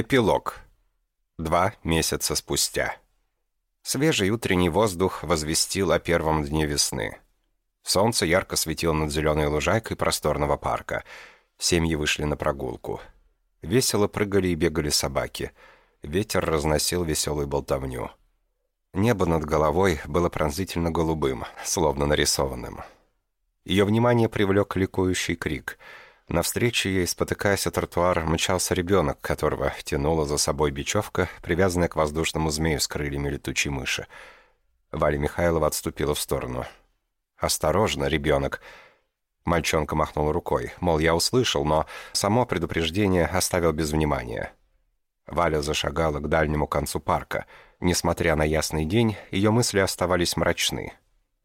Эпилог. Два месяца спустя. Свежий утренний воздух возвестил о первом дне весны. Солнце ярко светило над зеленой лужайкой просторного парка. Семьи вышли на прогулку. Весело прыгали и бегали собаки. Ветер разносил веселую болтовню. Небо над головой было пронзительно голубым, словно нарисованным. Ее внимание привлек ликующий крик — Навстречу ей, спотыкаясь о тротуар, мчался ребенок, которого тянула за собой бечевка, привязанная к воздушному змею с крыльями летучей мыши. Валя Михайлова отступила в сторону. «Осторожно, ребенок!» Мальчонка махнул рукой, мол, я услышал, но само предупреждение оставил без внимания. Валя зашагала к дальнему концу парка. Несмотря на ясный день, ее мысли оставались мрачны.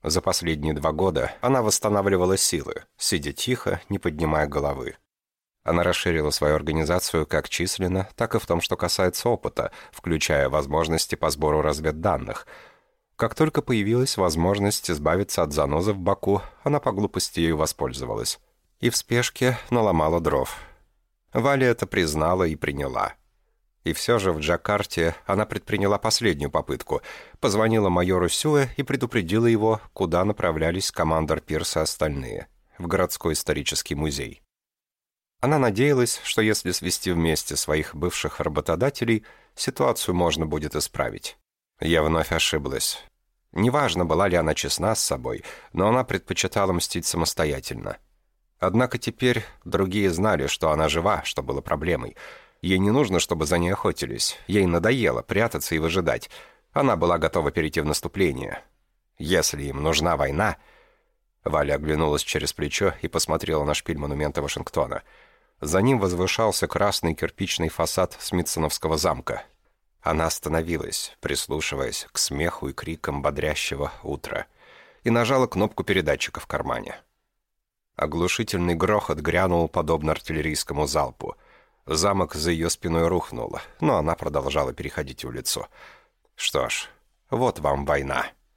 За последние два года она восстанавливала силы, сидя тихо, не поднимая головы. Она расширила свою организацию как численно, так и в том, что касается опыта, включая возможности по сбору разведданных. Как только появилась возможность избавиться от занозы в боку, она по глупости ею воспользовалась. И в спешке наломала дров. Валя это признала и приняла. И все же в Джакарте она предприняла последнюю попытку. Позвонила майору Сюэ и предупредила его, куда направлялись командор Пирс и остальные. В городской исторический музей. Она надеялась, что если свести вместе своих бывших работодателей, ситуацию можно будет исправить. Я вновь ошиблась. Неважно, была ли она честна с собой, но она предпочитала мстить самостоятельно. Однако теперь другие знали, что она жива, что было проблемой — Ей не нужно, чтобы за ней охотились. Ей надоело прятаться и выжидать. Она была готова перейти в наступление. Если им нужна война... Валя оглянулась через плечо и посмотрела на шпиль монумента Вашингтона. За ним возвышался красный кирпичный фасад Смитсоновского замка. Она остановилась, прислушиваясь к смеху и крикам бодрящего утра, и нажала кнопку передатчика в кармане. Оглушительный грохот грянул подобно артиллерийскому залпу. Замок за ее спиной рухнул, но она продолжала переходить улицу. Что ж, вот вам война.